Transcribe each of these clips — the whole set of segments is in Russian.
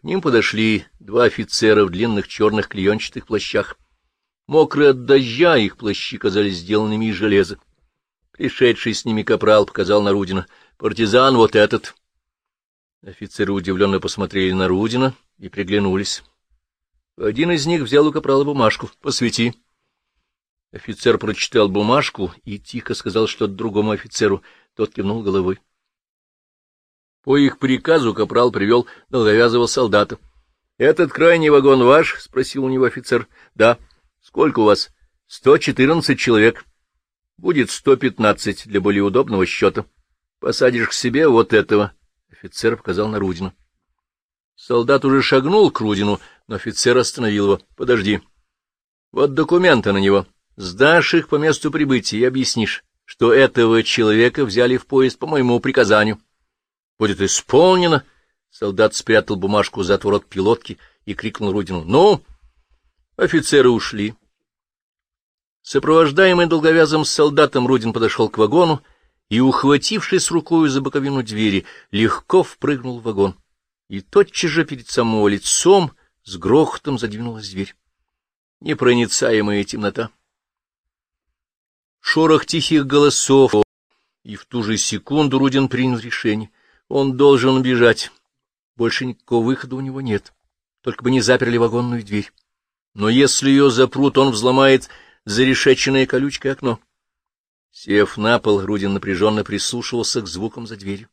К ним подошли два офицера в длинных черных клеенчатых плащах. Мокрые от дождя их плащи казались сделанными из железа. Пришедший с ними капрал показал на Рудина. «Партизан вот этот!» Офицеры удивленно посмотрели на Рудина и приглянулись. Один из них взял у капрала бумажку. «Посвети». Офицер прочитал бумажку и тихо сказал что-то другому офицеру. Тот кивнул головой. По их приказу капрал привел долговязого солдата. — Этот крайний вагон ваш? — спросил у него офицер. — Да. — Сколько у вас? — Сто четырнадцать человек. — Будет сто пятнадцать для более удобного счета. Посадишь к себе вот этого. Офицер показал на Рудина. Солдат уже шагнул к Рудину, но офицер остановил его. — Подожди. Вот документы на него. Сдашь их по месту прибытия и объяснишь, что этого человека взяли в поезд по моему приказанию. — Будет исполнено. Солдат спрятал бумажку за отворот пилотки и крикнул Рудину. — Ну? Офицеры ушли. Сопровождаемый долговязым солдатом, Рудин подошел к вагону и, ухватившись рукою за боковину двери, легко впрыгнул в вагон. И тотчас же перед самого лицом с грохотом задвинулась дверь. Непроницаемая темнота. Шорох тихих голосов, и в ту же секунду Рудин принял решение. Он должен бежать. Больше никакого выхода у него нет. Только бы не заперли вагонную дверь. Но если ее запрут, он взломает зарешеченное колючкой окно. Сев на пол, Рудин напряженно прислушивался к звукам за дверью.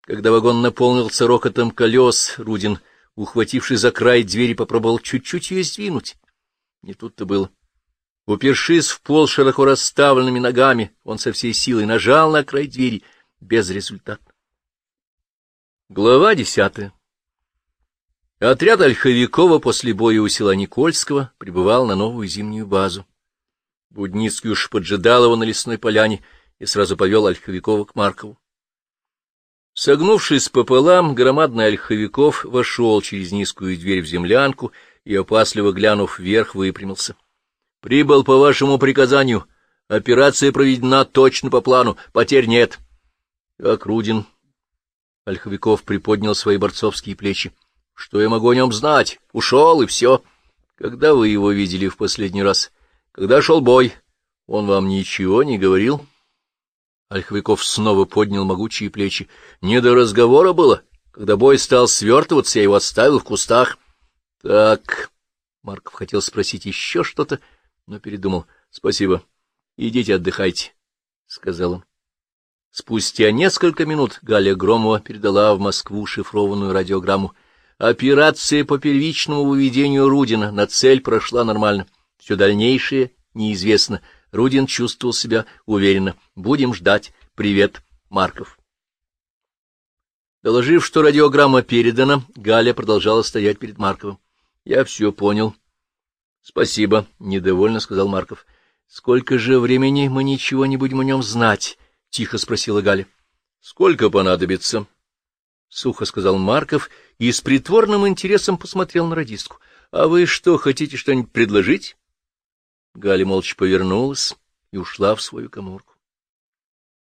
Когда вагон наполнился рокотом колес, Рудин, ухватившись за край двери, попробовал чуть-чуть ее сдвинуть. Не тут-то было. Упершись в пол широко расставленными ногами, он со всей силой нажал на край двери, без результата. Глава десятая Отряд Ольховикова после боя у села Никольского прибывал на новую зимнюю базу. Будницкий уж поджидал его на лесной поляне и сразу повел Ольховикова к Маркову. Согнувшись пополам, громадный Ольховиков вошел через низкую дверь в землянку и, опасливо глянув вверх, выпрямился. — Прибыл по вашему приказанию. Операция проведена точно по плану. Потерь нет. — Как Рудин? Ольховиков приподнял свои борцовские плечи. — Что я могу о нем знать? Ушел, и все. Когда вы его видели в последний раз? Когда шел бой? Он вам ничего не говорил? Ольховиков снова поднял могучие плечи. Не до разговора было. Когда бой стал свертываться, я его оставил в кустах. — Так... Марков хотел спросить еще что-то, но передумал. — Спасибо. Идите отдыхайте, — сказал он. Спустя несколько минут Галя Громова передала в Москву шифрованную радиограмму. Операция по первичному выведению Рудина на цель прошла нормально. Все дальнейшее неизвестно. Рудин чувствовал себя уверенно. Будем ждать. Привет, Марков. Доложив, что радиограмма передана, Галя продолжала стоять перед Марковым. — Я все понял. — Спасибо, — недовольно сказал Марков. — Сколько же времени мы ничего не будем о нем знать? — тихо спросила Галя. — Сколько понадобится? — сухо сказал Марков и с притворным интересом посмотрел на радистку. — А вы что, хотите что-нибудь предложить? Галя молча повернулась и ушла в свою коморку.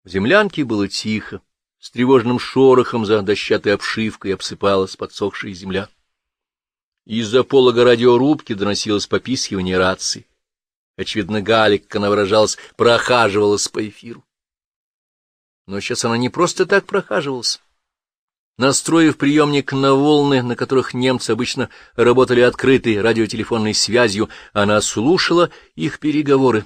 В землянке было тихо, с тревожным шорохом за дощатой обшивкой обсыпалась подсохшая земля. Из-за полога радиорубки доносилось попискивание рации. Очевидно, Галя, как она выражалась, прохаживалась по эфиру. Но сейчас она не просто так прохаживалась. Настроив приемник на волны, на которых немцы обычно работали открытой радиотелефонной связью, она слушала их переговоры